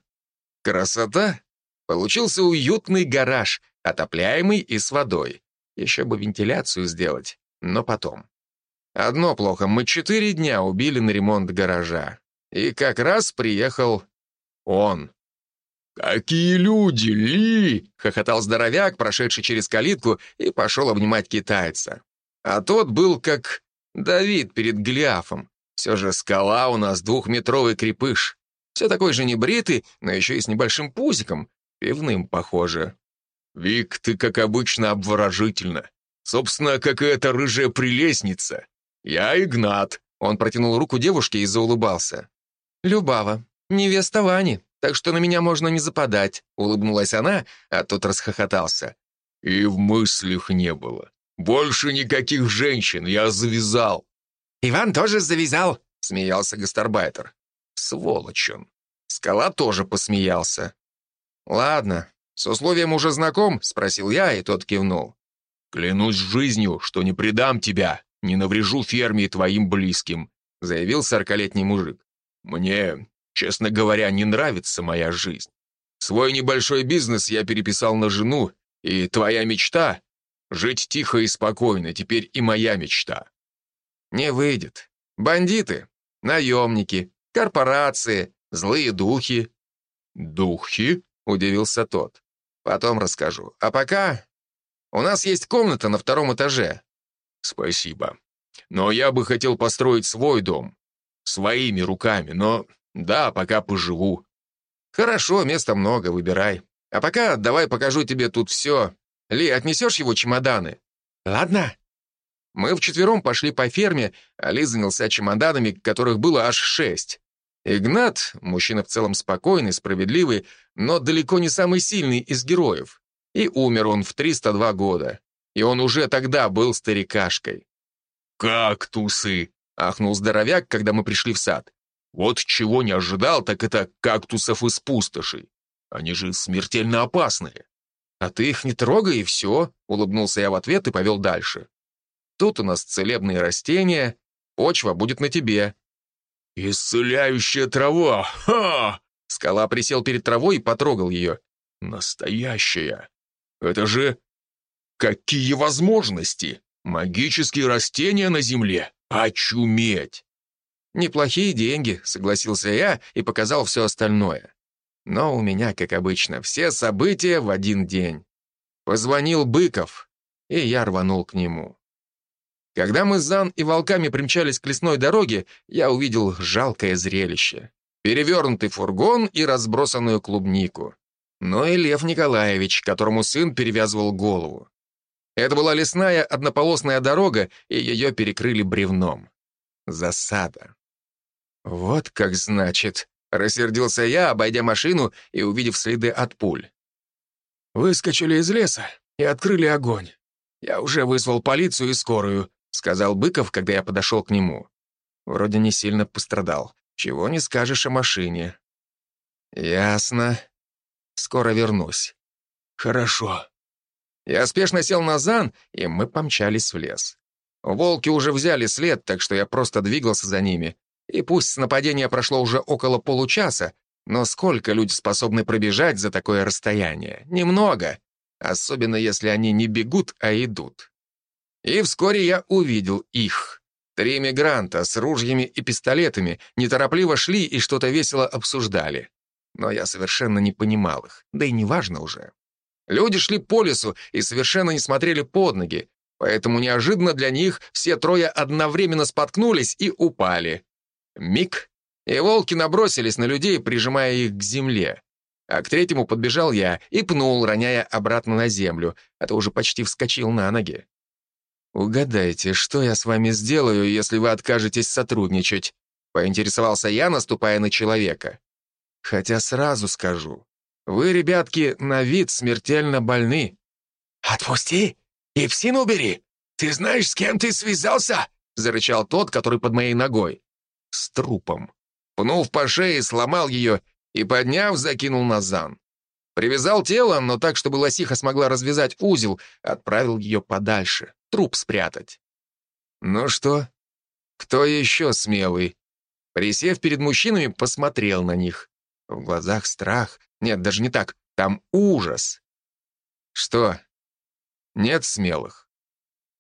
Красота. Получился уютный гараж, отопляемый и с водой. Еще бы вентиляцию сделать, но потом. Одно плохо, мы четыре дня убили на ремонт гаража. И как раз приехал он. «Какие люди, Ли!» — хохотал здоровяк, прошедший через калитку, и пошел обнимать китайца. А тот был как Давид перед Голиафом. Все же скала у нас двухметровый крепыш. Все такой же небритый, но еще и с небольшим пузиком. Пивным, похоже. «Вик, ты, как обычно, обворожительна. Собственно, как и эта рыжая прелестница. Я Игнат». Он протянул руку девушке и заулыбался. «Любава, невеста Вани, так что на меня можно не западать», — улыбнулась она, а тот расхохотался. «И в мыслях не было. Больше никаких женщин, я завязал». «Иван тоже завязал», — смеялся гастарбайтер. Сволочь он. Скала тоже посмеялся. «Ладно, «С условием уже знаком?» — спросил я, и тот кивнул. «Клянусь жизнью, что не предам тебя, не наврежу ферме и твоим близким», — заявил сорокалетний мужик. «Мне, честно говоря, не нравится моя жизнь. Свой небольшой бизнес я переписал на жену, и твоя мечта — жить тихо и спокойно, теперь и моя мечта». «Не выйдет. Бандиты, наемники, корпорации, злые духи». «Духи?» — удивился тот. Потом расскажу. А пока у нас есть комната на втором этаже. Спасибо. Но я бы хотел построить свой дом. Своими руками, но да, пока поживу. Хорошо, места много, выбирай. А пока давай покажу тебе тут все. Ли, отнесешь его чемоданы? Ладно. Мы вчетвером пошли по ферме, а Ли занялся чемоданами, которых было аж шесть. Игнат, мужчина в целом спокойный, справедливый, но далеко не самый сильный из героев. И умер он в 302 года. И он уже тогда был старикашкой. «Кактусы!» — ахнул здоровяк, когда мы пришли в сад. «Вот чего не ожидал, так это кактусов из пустоши. Они же смертельно опасные». «А ты их не трогай, и все», — улыбнулся я в ответ и повел дальше. «Тут у нас целебные растения, почва будет на тебе, «Исцеляющая трава! Ха!» Скала присел перед травой и потрогал ее. «Настоящая! Это же... Какие возможности! Магические растения на земле! Очуметь!» «Неплохие деньги», — согласился я и показал все остальное. Но у меня, как обычно, все события в один день. Позвонил Быков, и я рванул к нему. Когда мы с Зан и волками примчались к лесной дороге, я увидел жалкое зрелище. Перевернутый фургон и разбросанную клубнику. Но и Лев Николаевич, которому сын перевязывал голову. Это была лесная однополосная дорога, и ее перекрыли бревном. Засада. «Вот как значит», — рассердился я, обойдя машину и увидев следы от пуль. «Выскочили из леса и открыли огонь. Я уже вызвал полицию и скорую. — сказал Быков, когда я подошел к нему. Вроде не сильно пострадал. Чего не скажешь о машине. Ясно. Скоро вернусь. Хорошо. Я спешно сел на зан, и мы помчались в лес. Волки уже взяли след, так что я просто двигался за ними. И пусть с нападения прошло уже около получаса, но сколько люди способны пробежать за такое расстояние? Немного. особенно если они не бегут, а идут. И вскоре я увидел их. Три мигранта с ружьями и пистолетами неторопливо шли и что-то весело обсуждали. Но я совершенно не понимал их, да и неважно уже. Люди шли по лесу и совершенно не смотрели под ноги, поэтому неожиданно для них все трое одновременно споткнулись и упали. Миг, и волки набросились на людей, прижимая их к земле. А к третьему подбежал я и пнул, роняя обратно на землю, а то уже почти вскочил на ноги. «Угадайте, что я с вами сделаю, если вы откажетесь сотрудничать?» — поинтересовался я, наступая на человека. «Хотя сразу скажу, вы, ребятки, на вид смертельно больны». «Отпусти и псину убери! Ты знаешь, с кем ты связался?» — зарычал тот, который под моей ногой. С трупом. Пнув по шее, сломал ее и, подняв, закинул на зан. Привязал тело, но так, чтобы лосиха смогла развязать узел, отправил ее подальше, труп спрятать. Ну что, кто еще смелый? Присев перед мужчинами, посмотрел на них. В глазах страх. Нет, даже не так. Там ужас. Что? Нет смелых?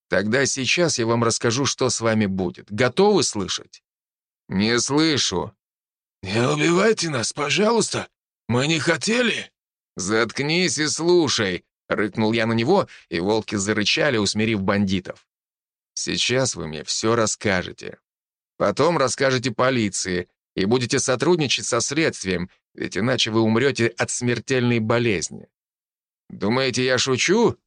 Тогда сейчас я вам расскажу, что с вами будет. Готовы слышать? Не слышу. «Не убивайте нас, пожалуйста. Мы не хотели». «Заткнись и слушай», — рыкнул я на него, и волки зарычали, усмирив бандитов. «Сейчас вы мне все расскажете. Потом расскажете полиции и будете сотрудничать со следствием, ведь иначе вы умрете от смертельной болезни. Думаете, я шучу?»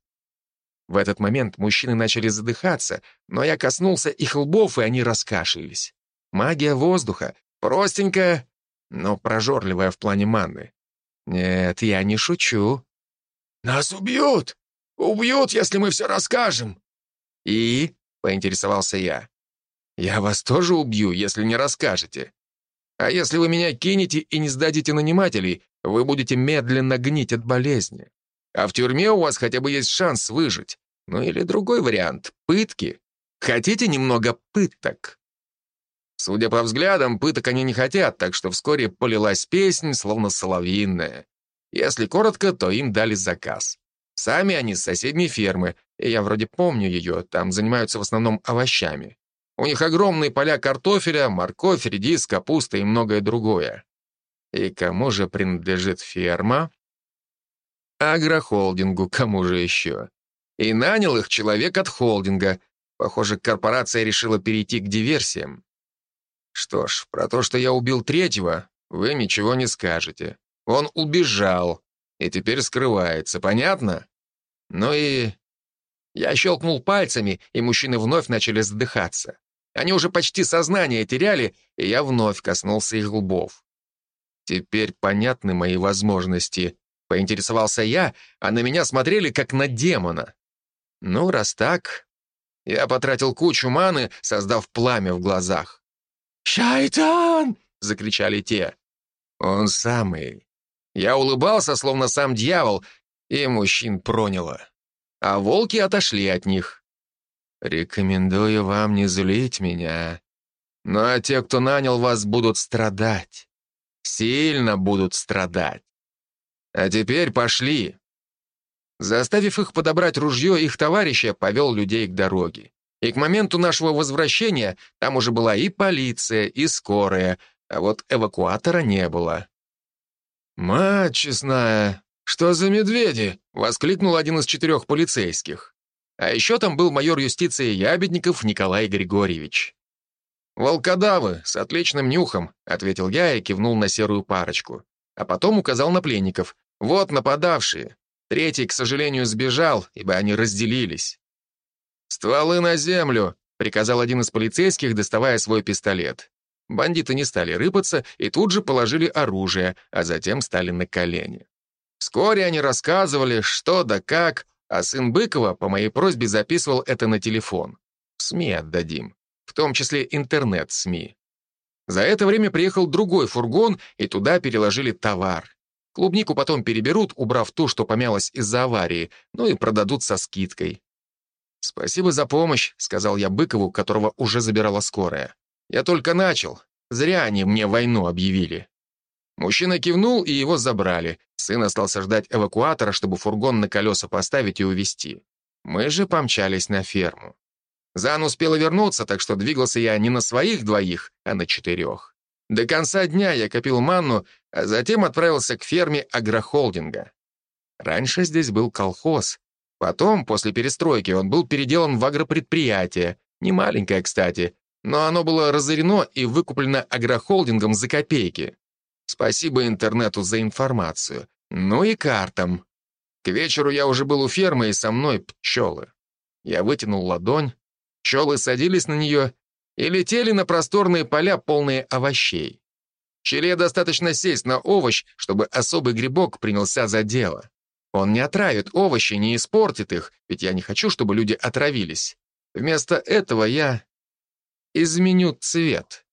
В этот момент мужчины начали задыхаться, но я коснулся их лбов, и они раскашлялись. Магия воздуха, простенькая, но прожорливая в плане манны. Нет, я не шучу. «Нас убьют! Убьют, если мы все расскажем!» «И?» — поинтересовался я. «Я вас тоже убью, если не расскажете. А если вы меня кинете и не сдадите нанимателей, вы будете медленно гнить от болезни. А в тюрьме у вас хотя бы есть шанс выжить. Ну или другой вариант — пытки. Хотите немного пыток?» Судя по взглядам, пыток они не хотят, так что вскоре полилась песнь, словно соловьиная. Если коротко, то им дали заказ. Сами они с соседней фермы, и я вроде помню ее, там занимаются в основном овощами. У них огромные поля картофеля, морковь, редис, капуста и многое другое. И кому же принадлежит ферма? Агрохолдингу, кому же еще? И нанял их человек от холдинга. Похоже, корпорация решила перейти к диверсиям. Что ж, про то, что я убил третьего, вы ничего не скажете. Он убежал и теперь скрывается, понятно? Ну и... Я щелкнул пальцами, и мужчины вновь начали задыхаться. Они уже почти сознание теряли, и я вновь коснулся их лбов. Теперь понятны мои возможности. Поинтересовался я, а на меня смотрели как на демона. Ну, раз так... Я потратил кучу маны, создав пламя в глазах. «Шайтан!» — закричали те. «Он самый». Я улыбался, словно сам дьявол, и мужчин проняло. А волки отошли от них. «Рекомендую вам не злить меня. А те, кто нанял вас, будут страдать. Сильно будут страдать. А теперь пошли». Заставив их подобрать ружье, их товарища повел людей к дороге. И к моменту нашего возвращения там уже была и полиция, и скорая, а вот эвакуатора не было. «Мать честная, что за медведи?» — воскликнул один из четырех полицейских. А еще там был майор юстиции Ябедников Николай Григорьевич. «Волкодавы с отличным нюхом», — ответил я и кивнул на серую парочку. А потом указал на пленников. «Вот нападавшие. Третий, к сожалению, сбежал, ибо они разделились». «Стволы на землю!» — приказал один из полицейских, доставая свой пистолет. Бандиты не стали рыпаться и тут же положили оружие, а затем стали на колени. Вскоре они рассказывали, что да как, а сын Быкова по моей просьбе записывал это на телефон. В СМИ отдадим, в том числе интернет-СМИ. За это время приехал другой фургон, и туда переложили товар. Клубнику потом переберут, убрав ту, что помялась из-за аварии, ну и продадут со скидкой. «Спасибо за помощь», — сказал я Быкову, которого уже забирала скорая. «Я только начал. Зря они мне войну объявили». Мужчина кивнул, и его забрали. Сын остался ждать эвакуатора, чтобы фургон на колеса поставить и увезти. Мы же помчались на ферму. Зан успела вернуться, так что двигался я не на своих двоих, а на четырех. До конца дня я копил манну, а затем отправился к ферме агрохолдинга. Раньше здесь был колхоз. Потом, после перестройки, он был переделан в агропредприятие. Не маленькое, кстати, но оно было разорено и выкуплено агрохолдингом за копейки. Спасибо интернету за информацию. Ну и картам. К вечеру я уже был у фермы, и со мной пчелы. Я вытянул ладонь, пчелы садились на нее и летели на просторные поля, полные овощей. Пчеле достаточно сесть на овощ, чтобы особый грибок принялся за дело. Он не отравит овощи, не испортит их, ведь я не хочу, чтобы люди отравились. Вместо этого я изменю цвет.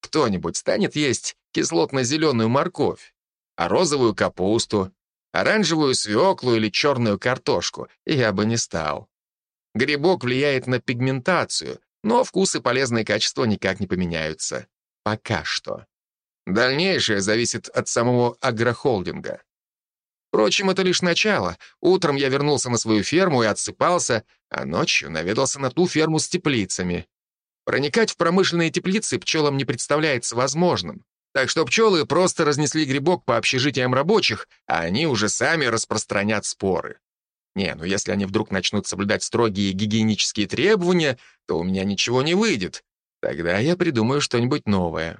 Кто-нибудь станет есть кислотно-зеленую морковь, а розовую капусту, оранжевую свеклу или черную картошку, я бы не стал. Грибок влияет на пигментацию, но вкус и полезные качества никак не поменяются. Пока что. Дальнейшее зависит от самого агрохолдинга. Впрочем, это лишь начало. Утром я вернулся на свою ферму и отсыпался, а ночью наведался на ту ферму с теплицами. Проникать в промышленные теплицы пчелам не представляется возможным. Так что пчелы просто разнесли грибок по общежитиям рабочих, а они уже сами распространят споры. Не, ну если они вдруг начнут соблюдать строгие гигиенические требования, то у меня ничего не выйдет. Тогда я придумаю что-нибудь новое.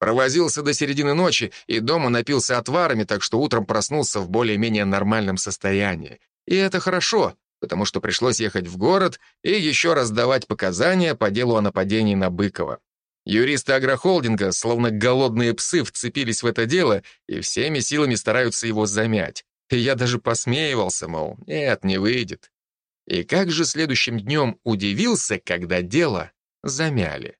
Провозился до середины ночи и дома напился отварами, так что утром проснулся в более-менее нормальном состоянии. И это хорошо, потому что пришлось ехать в город и еще раз давать показания по делу о нападении на Быкова. Юристы агрохолдинга, словно голодные псы, вцепились в это дело и всеми силами стараются его замять. И я даже посмеивался, мол, нет, не выйдет. И как же следующим днем удивился, когда дело замяли.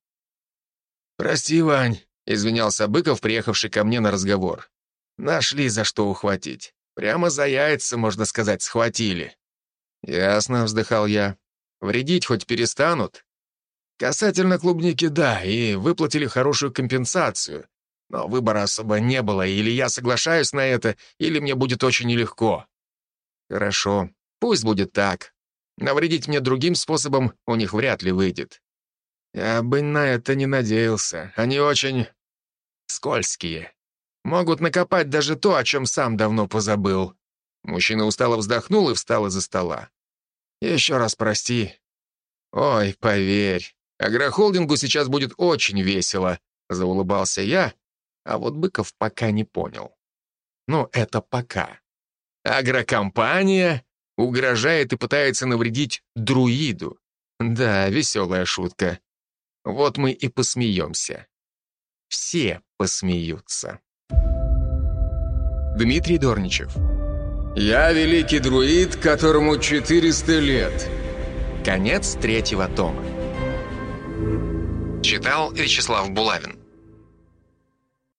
«Прости, Вань», — извинялся Быков, приехавший ко мне на разговор. «Нашли за что ухватить. Прямо за яйца, можно сказать, схватили». «Ясно», — вздыхал я. «Вредить хоть перестанут?» «Касательно клубники, да, и выплатили хорошую компенсацию. Но выбора особо не было, или я соглашаюсь на это, или мне будет очень нелегко». «Хорошо, пусть будет так. Навредить мне другим способом у них вряд ли выйдет». «Я бы на это не надеялся. Они очень скользкие. Могут накопать даже то, о чем сам давно позабыл». Мужчина устало вздохнул и встал из-за стола. «Еще раз прости». «Ой, поверь, агрохолдингу сейчас будет очень весело», — заулыбался я, а вот Быков пока не понял. Ну, это пока. Агрокомпания угрожает и пытается навредить друиду. Да, веселая шутка. Вот мы и посмеемся. Все посмеются. Дмитрий Дорничев я великий друид, которому 400 лет. Конец третьего тома. Читал Вячеслав Булавин.